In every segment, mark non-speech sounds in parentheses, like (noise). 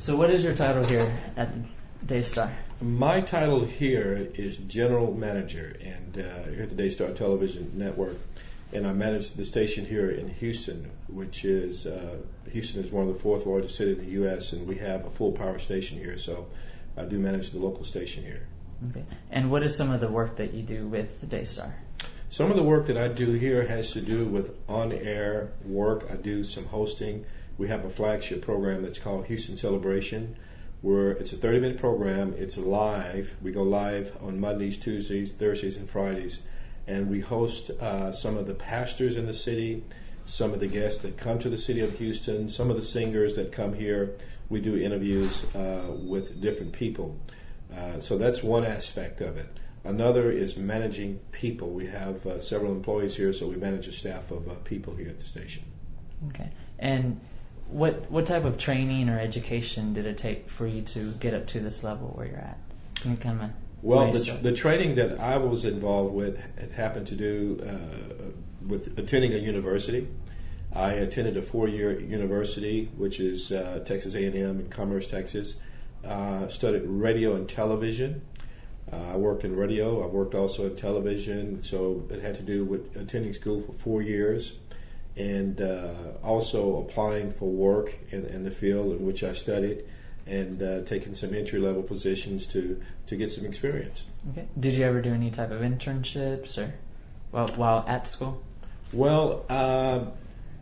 So, what is your title here at Daystar? My title here is General Manager, and uh, here at the Daystar Television Network, and I manage the station here in Houston, which is uh, Houston is one of the fourth largest cities in the U.S., and we have a full power station here. So, I do manage the local station here. Okay. And what is some of the work that you do with Daystar? Some of the work that I do here has to do with on-air work. I do some hosting. We have a flagship program that's called Houston Celebration where it's a 30 minute program. It's live. We go live on Mondays, Tuesdays, Thursdays, and Fridays. And we host uh, some of the pastors in the city, some of the guests that come to the city of Houston, some of the singers that come here. We do interviews uh, with different people. Uh, so that's one aspect of it. Another is managing people. We have uh, several employees here, so we manage a staff of uh, people here at the station. Okay. And what what type of training or education did it take for you to get up to this level where you're at? Can you kind of well, the, the training that I was involved with had happened to do uh, with attending a university. I attended a four-year university, which is uh, Texas A&M in Commerce, Texas. Uh, studied radio and television. Uh, I worked in radio. I worked also in television. So it had to do with attending school for four years and uh, also applying for work in, in, the field in which I studied and uh, taking some entry level positions to, to get some experience. Okay. Did you ever do any type of internships or while, while at school? Well, uh,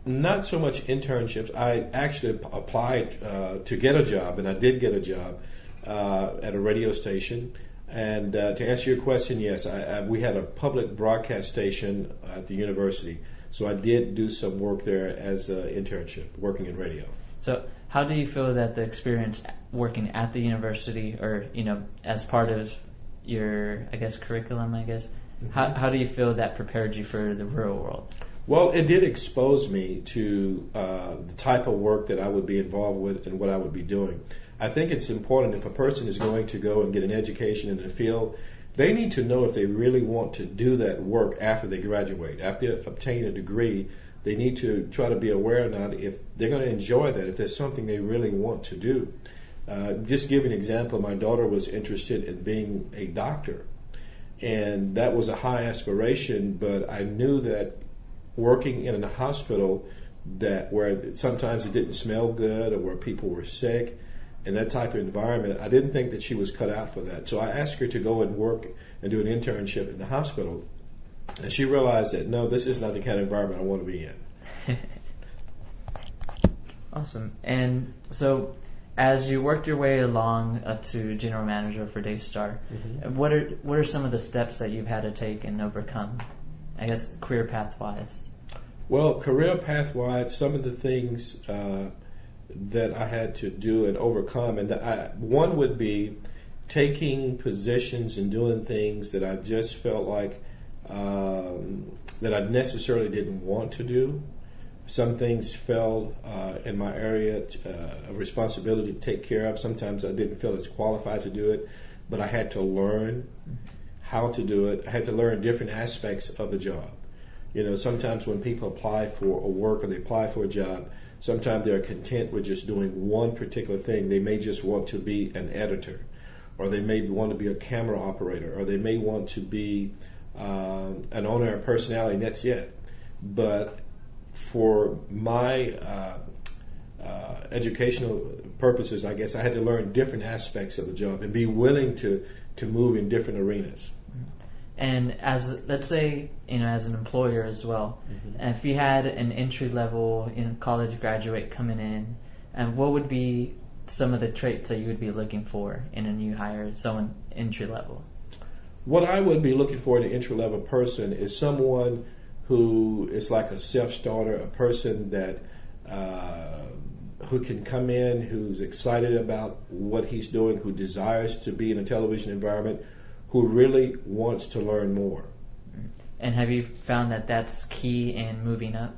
not so much internships. I actually applied uh, to get a job, and I did get a job uh, at a radio station. And uh, to answer your question, yes, I, I, we had a public broadcast station at the university so I did do some work there as an internship, working in radio. So how do you feel that the experience working at the university, or you know, as part of your, I guess, curriculum, I guess, mm-hmm. how how do you feel that prepared you for the real world? Well, it did expose me to uh, the type of work that I would be involved with and what I would be doing. I think it's important if a person is going to go and get an education in the field they need to know if they really want to do that work after they graduate, after they obtain a degree. They need to try to be aware or not if they're going to enjoy that, if there's something they really want to do. Uh, just give an example. My daughter was interested in being a doctor, and that was a high aspiration. But I knew that working in a hospital that where sometimes it didn't smell good or where people were sick, in that type of environment, I didn't think that she was cut out for that. So I asked her to go and work and do an internship in the hospital. And she realized that no, this is not the kind of environment I want to be in. (laughs) awesome. And so, as you worked your way along up to general manager for Daystar, mm-hmm. what are what are some of the steps that you've had to take and overcome? I guess career path wise. Well, career path wise, some of the things. Uh, that I had to do and overcome. And I, one would be taking positions and doing things that I just felt like um, that I necessarily didn't want to do. Some things fell uh, in my area uh, of responsibility to take care of. Sometimes I didn't feel as qualified to do it, but I had to learn how to do it. I had to learn different aspects of the job. You know, sometimes when people apply for a work or they apply for a job, Sometimes they're content with just doing one particular thing. They may just want to be an editor, or they may want to be a camera operator, or they may want to be uh, an owner and personality, and that's it. But for my uh, uh, educational purposes, I guess I had to learn different aspects of the job and be willing to to move in different arenas. And as let's say, you know, as an employer as well, mm-hmm. if you had an entry level you know, college graduate coming in, and what would be some of the traits that you would be looking for in a new hire, someone entry level? What I would be looking for in an entry level person is someone who is like a self starter, a person that uh, who can come in, who's excited about what he's doing, who desires to be in a television environment, who really wants to learn more. And have you found that that's key in moving up?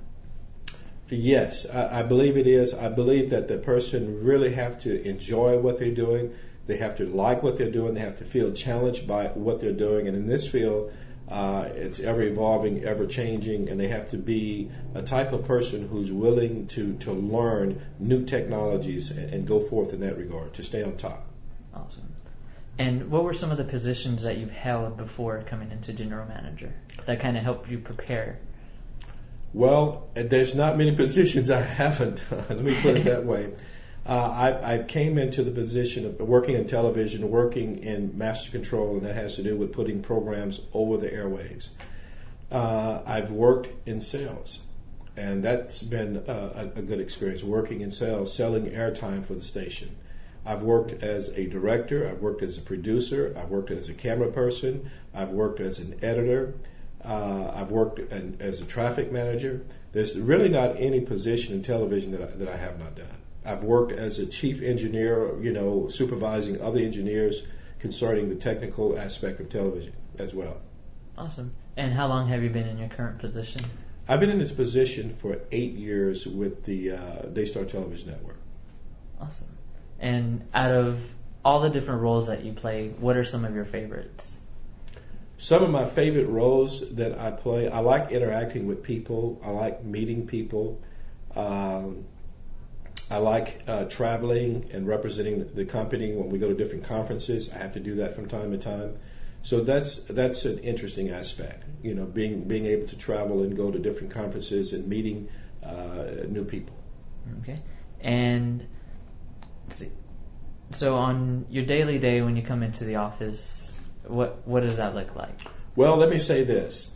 Yes, I, I believe it is. I believe that the person really have to enjoy what they're doing. They have to like what they're doing. They have to feel challenged by what they're doing. And in this field, Uh, it's ever evolving, ever changing, and they have to be a type of person who's willing to, to learn new technologies and, and go forth in that regard to stay on top. Awesome. And what were some of the positions that you've held before coming into general manager that kind of helped you prepare? Well, there's not many positions I haven't. (laughs) Let me put it that way. Uh, I, I came into the position of working in television, working in master control, and that has to do with putting programs over the airwaves. Uh, I've worked in sales, and that's been a, a good experience. Working in sales, selling airtime for the station. I've worked as a director, I've worked as a producer, I've worked as a camera person, I've worked as an editor, uh, I've worked in, as a traffic manager. There's really not any position in television that I, that I have not done. I've worked as a chief engineer, you know, supervising other engineers concerning the technical aspect of television as well. Awesome. And how long have you been in your current position? I've been in this position for eight years with the uh, Daystar Television Network. Awesome. And out of all the different roles that you play, what are some of your favorites? Some of my favorite roles that I play, I like interacting with people. I like meeting people. Um, I like uh, traveling and representing the company when we go to different conferences. I have to do that from time to time. So that's that's an interesting aspect, you know, being being able to travel and go to different conferences and meeting uh, new people. Okay, and so on your daily day when you come into the office, what what does that look like? Well, let me say this: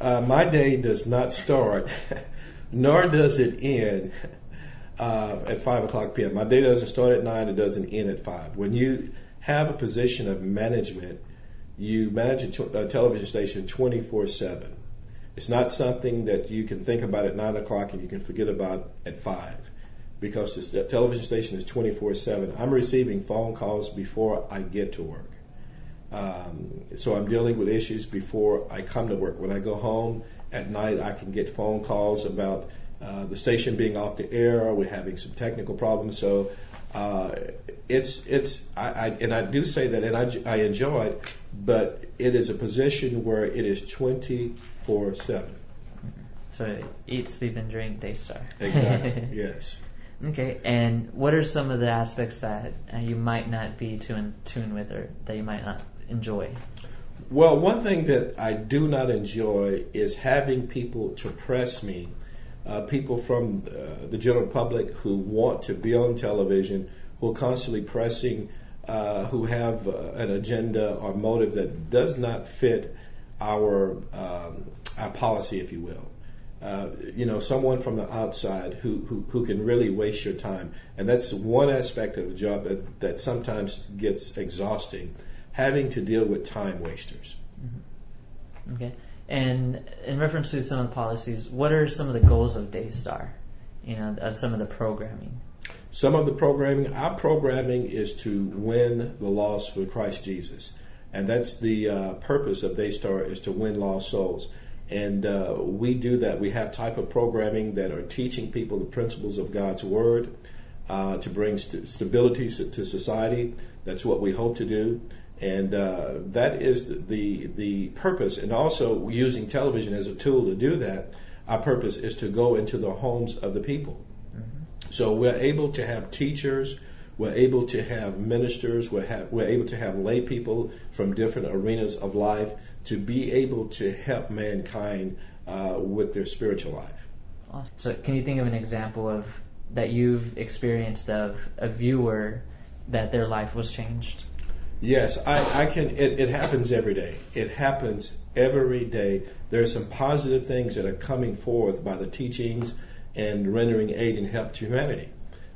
uh, my day does not start, (laughs) nor does it end uh, at 5 o'clock p.m. My day doesn't start at 9, it doesn't end at 5. When you have a position of management, you manage a, t- a television station 24 7. It's not something that you can think about at 9 o'clock and you can forget about at 5 because the television station is 24 7. I'm receiving phone calls before I get to work. Um, so I'm dealing with issues before I come to work. When I go home at night, I can get phone calls about uh, the station being off the air. Or we're having some technical problems. So uh, it's it's I, I, and I do say that, and I, I enjoy it, but it is a position where it is 24 seven. So eat, sleep, and drink Daystar. Exactly. (laughs) yes. Okay, and what are some of the aspects that uh, you might not be too in tune with, or that you might not enjoy? Well, one thing that I do not enjoy is having people to press me uh, people from uh, the general public who want to be on television, who are constantly pressing, uh, who have uh, an agenda or motive that does not fit our um, our policy, if you will. Uh, you know, someone from the outside who, who, who can really waste your time. And that's one aspect of the job that, that sometimes gets exhausting, having to deal with time wasters. Mm-hmm. Okay. And in reference to some of the policies, what are some of the goals of Daystar? You know, of some of the programming. Some of the programming, our programming is to win the lost for Christ Jesus, and that's the uh, purpose of Daystar is to win lost souls. And uh, we do that. We have type of programming that are teaching people the principles of God's Word uh, to bring st- stability to society. That's what we hope to do and uh, that is the the purpose. And also using television as a tool to do that. Our purpose is to go into the homes of the people. Mm-hmm. So we're able to have teachers, we're able to have ministers, we're, have, we're able to have lay people from different arenas of life to be able to help mankind uh, with their spiritual life. Awesome. So, can you think of an example of that you've experienced of a viewer that their life was changed? Yes, I, I can. It, it happens every day. It happens every day. There are some positive things that are coming forth by the teachings and rendering aid and help to humanity.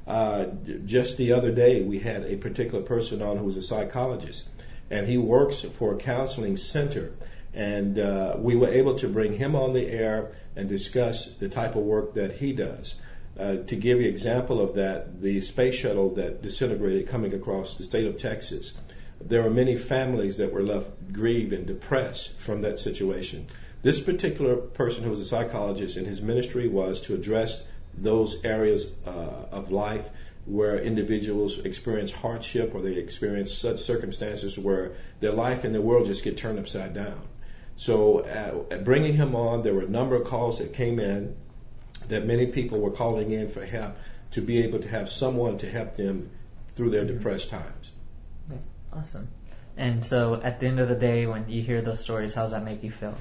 Uh, just the other day, we had a particular person on who was a psychologist, and he works for a counseling center. And uh, we were able to bring him on the air and discuss the type of work that he does. Uh, to give you an example of that, the space shuttle that disintegrated coming across the state of Texas there were many families that were left grieved and depressed from that situation. This particular person who was a psychologist and his ministry was to address those areas uh, of life where individuals experience hardship or they experience such circumstances where their life and their world just get turned upside down. So, uh, bringing him on, there were a number of calls that came in that many people were calling in for help to be able to have someone to help them through their mm-hmm. depressed times. Yeah, awesome. And so, at the end of the day, when you hear those stories, how does that make you feel?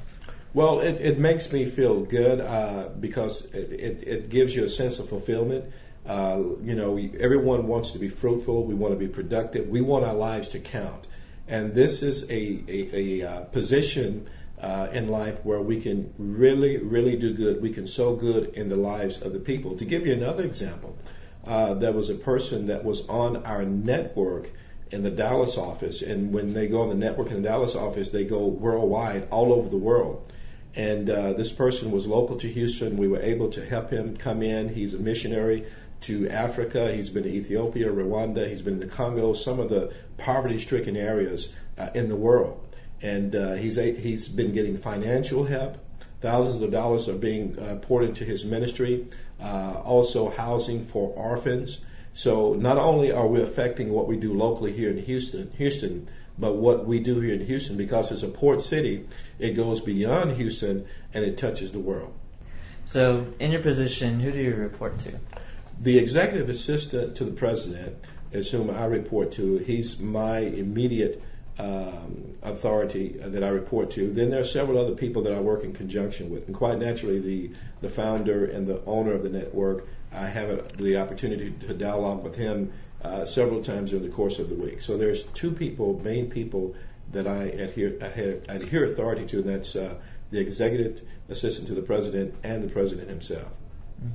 Well, it, it makes me feel good uh, because it, it, it gives you a sense of fulfillment. Uh, you know, everyone wants to be fruitful. We want to be productive. We want our lives to count. And this is a, a, a uh, position uh, in life where we can really, really do good. We can sow good in the lives of the people. To give you another example, uh, there was a person that was on our network in the Dallas office, and when they go on the network in the Dallas office, they go worldwide, all over the world. And uh, this person was local to Houston. We were able to help him come in. He's a missionary to Africa. He's been to Ethiopia, Rwanda. He's been in the Congo, some of the poverty-stricken areas uh, in the world and uh, he's a, he's been getting financial help. Thousands of dollars are being uh, poured into his ministry. Uh, also, housing for orphans. So not only are we affecting what we do locally here in Houston, Houston, but what we do here in Houston, because it's a port city, it goes beyond Houston and it touches the world. So, in your position, who do you report to? The executive assistant to the president is whom I report to. He's my immediate um, authority that I report to. Then there are several other people that I work in conjunction with, and quite naturally, the the founder and the owner of the network. I have a, the opportunity to dialogue with him uh, several times during the course of the week. So there's two people, main people that I adhere, adhere, adhere authority to, and that's uh, the executive assistant to the president and the president himself.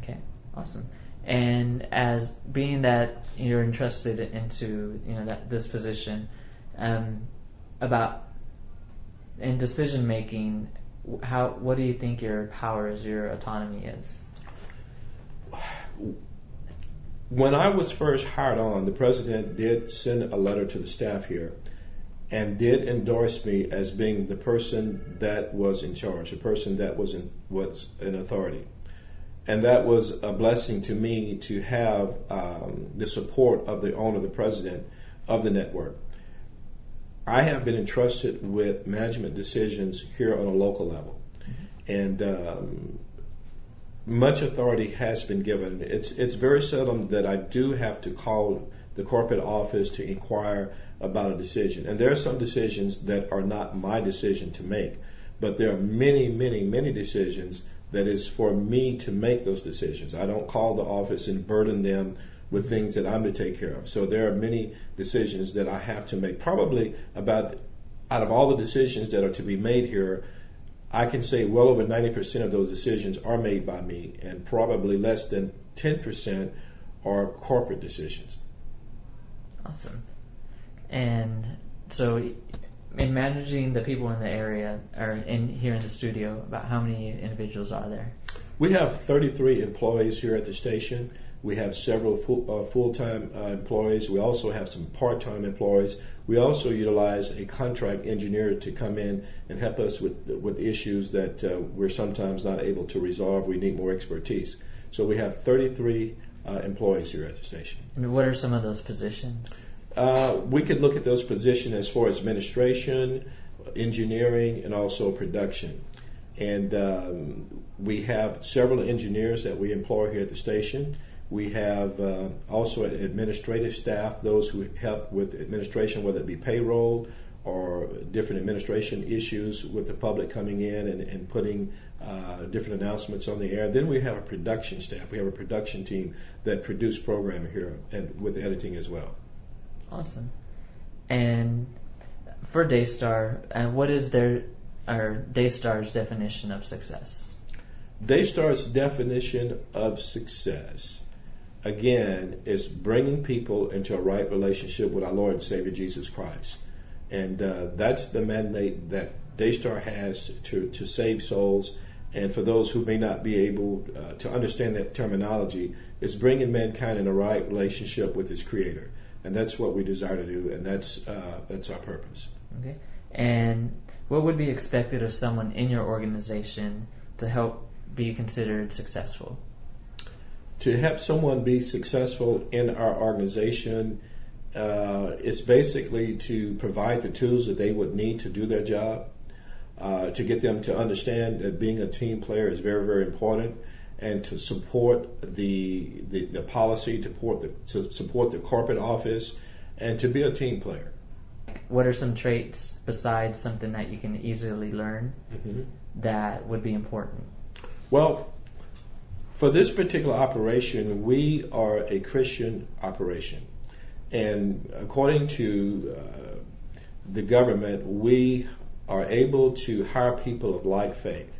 Okay, awesome. And as being that you're entrusted into you know that this position, um, about in decision making. How what do you think your powers, your autonomy is? When I was first hired on, the president did send a letter to the staff here and did endorse me as being the person that was in charge, the person that was in was an authority. And that was a blessing to me to have um, the support of the owner, the president of the network. I have been entrusted with management decisions here on a local level, mm-hmm. and um, much authority has been given. It's it's very seldom that I do have to call the corporate office to inquire about a decision, and there are some decisions that are not my decision to make, but there are many, many, many decisions that is for me to make those decisions. I don't call the office and burden them with things that I'm to take care of. So there are many decisions that I have to make. Probably about out of all the decisions that are to be made here, I can say well over 90% of those decisions are made by me, and probably less than 10% are corporate decisions. Awesome. And so, in managing the people in the area, or in here in the studio, about how many individuals are there? We have 33 employees here at the station. We have several full, uh, full-time uh, employees. We also have some part-time employees. We also utilize a contract engineer to come in and help us with with issues that uh, we're sometimes not able to resolve. We need more expertise. So we have 33 uh, employees here at the station. And what are some of those positions? Uh, we could look at those positions as far as administration, engineering, and also production. And um, we have several engineers that we employ here at the station. We have uh, also administrative staff, those who help with administration, whether it be payroll or different administration issues with the public coming in and, and putting uh, different announcements on the air. Then we have a production staff. We have a production team that produce programming here and with editing as well. Awesome. And for Daystar, uh, what is their or Daystar's definition of success? Daystar's definition of success again, is bringing people into a right relationship with our Lord and Savior Jesus Christ. And uh, that's the mandate that Daystar has to, to save souls. And for those who may not be able uh, to understand that terminology, it's bringing mankind in a right relationship with its Creator. And that's what we desire to do, and that's, uh, that's our purpose. Okay. And what would be expected of someone in your organization to help be considered successful? to help someone be successful in our organization uh, is basically to provide the tools that they would need to do their job. uh, to get them to understand that being a team player is very, very important, and to support the the, the policy, to support the to support the corporate office, and to be a team player. What are some traits besides something that you can easily learn mm-hmm. that would be important? Well, for this particular operation, we are a Christian operation. And according to uh, the government, we are able to hire people of like faith.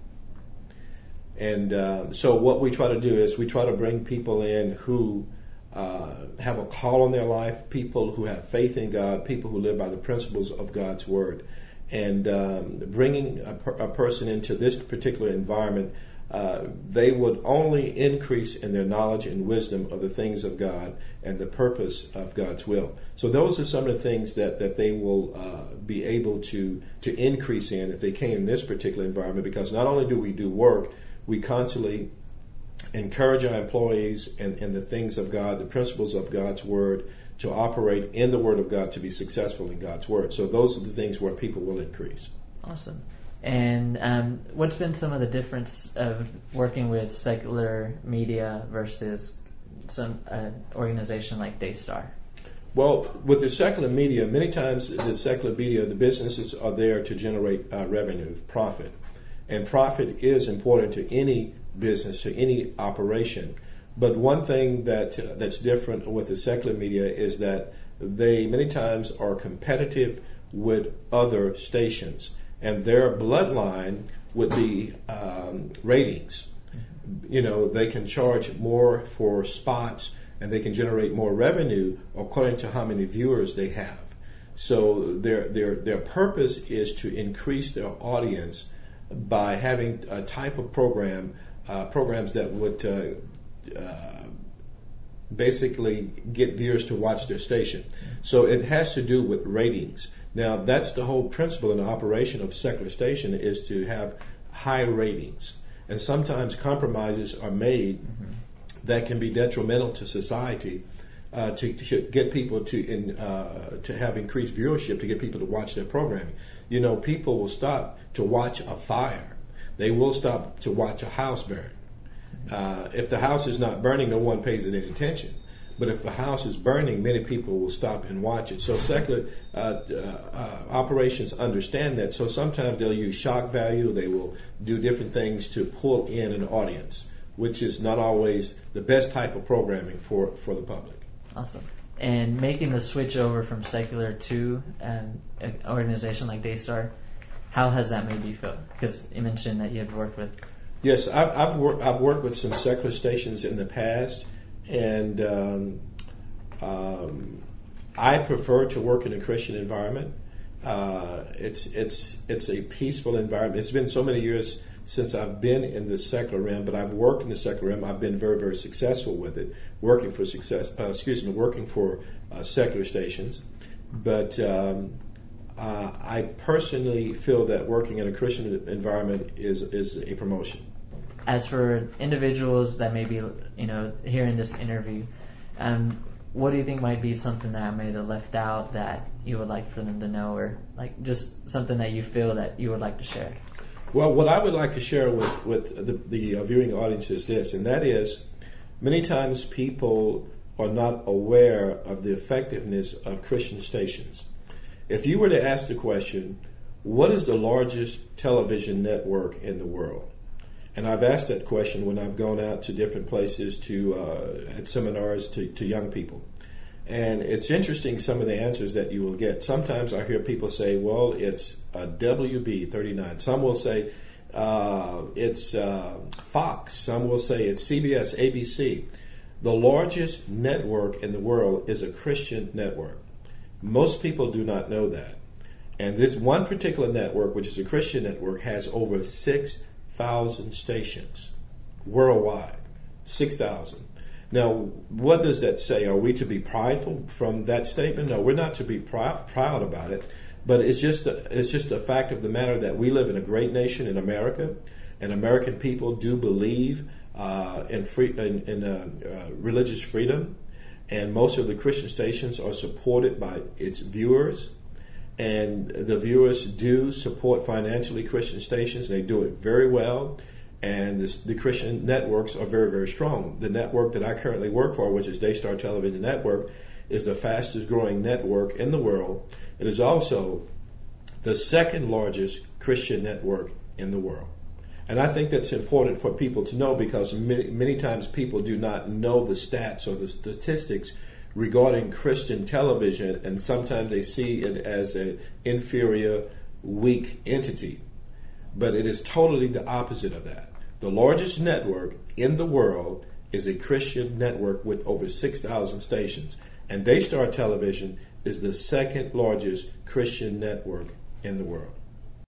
And uh, so what we try to do is we try to bring people in who uh, have a call on their life, people who have faith in God, people who live by the principles of God's Word. And um, bringing a, per- a person into this particular environment uh, they would only increase in their knowledge and wisdom of the things of God and the purpose of God's will. So those are some of the things that, that they will uh, be able to, to increase in if they came in this particular environment because not only do we do work, we constantly encourage our employees and, in the things of God, the principles of God's Word, to operate in the Word of God to be successful in God's Word. So those are the things where people will increase. Awesome. And um, what's been some of the difference of working with secular media versus some uh, organization like Daystar? Well, with the secular media, many times the secular media, the businesses are there to generate uh, revenue, profit. And profit is important to any business, to any operation. But one thing that uh, that's different with the secular media is that they many times are competitive with other stations and their bloodline would be um, ratings. You know, they can charge more for spots and they can generate more revenue according to how many viewers they have. So their their their purpose is to increase their audience by having a type of program uh, programs that would uh, uh, basically get viewers to watch their station. So it has to do with ratings. Now, that's the whole principle in the operation of secular station is to have high ratings. And sometimes compromises are made mm-hmm. that can be detrimental to society uh, to, to, get people to in, uh, to have increased viewership to get people to watch their programming. You know, people will stop to watch a fire. They will stop to watch a house burn. Uh, if the house is not burning, no one pays it any attention. But if a house is burning, many people will stop and watch it. So secular uh, uh, operations understand that. So sometimes they'll use shock value. They will do different things to pull in an audience, which is not always the best type of programming for, for the public. Awesome. And making the switch over from secular to um, an organization like Daystar, how has that made you feel? Because you mentioned that you have worked with. Yes, I've, I've, wor- I've worked with some secular stations in the past and um, um, I prefer to work in a Christian environment. Uh, it's it's it's a peaceful environment. It's been so many years since I've been in the secular realm, but I've worked in the secular realm. I've been very very successful with it, working for success. Uh, excuse me, working for uh, secular stations. But um, uh, I personally feel that working in a Christian environment is is a promotion as for individuals that may be, you know, hearing this interview, um, what do you think might be something that I may have left out that you would like for them to know, or like just something that you feel that you would like to share? Well, what I would like to share with with the, the uh, viewing audience is this, and that is, many times people are not aware of the effectiveness of Christian stations. If you were to ask the question, what is the largest television network in the world? And I've asked that question when I've gone out to different places to uh, at seminars to, to young people. And it's interesting some of the answers that you will get. Sometimes I hear people say, well, it's a WB39. Some will say uh, it's uh, Fox. Some will say it's CBS, ABC. The largest network in the world is a Christian network. Most people do not know that. And this one particular network, which is a Christian network, has over six thousand stations worldwide. Six thousand. Now, what does that say? Are we to be prideful from that statement? No, we're not to be proud, proud about it. But it's just a, it's just a fact of the matter that we live in a great nation in America, and American people do believe uh, in free in, in uh, uh, religious freedom, and most of the Christian stations are supported by its viewers, and the viewers do support financially Christian stations. They do it very well, and this, the Christian networks are very, very strong. The network that I currently work for, which is Daystar Television Network, is the fastest growing network in the world. It is also the second largest Christian network in the world. And I think that's important for people to know because many, many times people do not know the stats or the statistics regarding Christian television, and sometimes they see it as an inferior, weak entity. But it is totally the opposite of that. The largest network in the world is a Christian network with over 6,000 stations, and Daystar Television is the second largest Christian network in the world.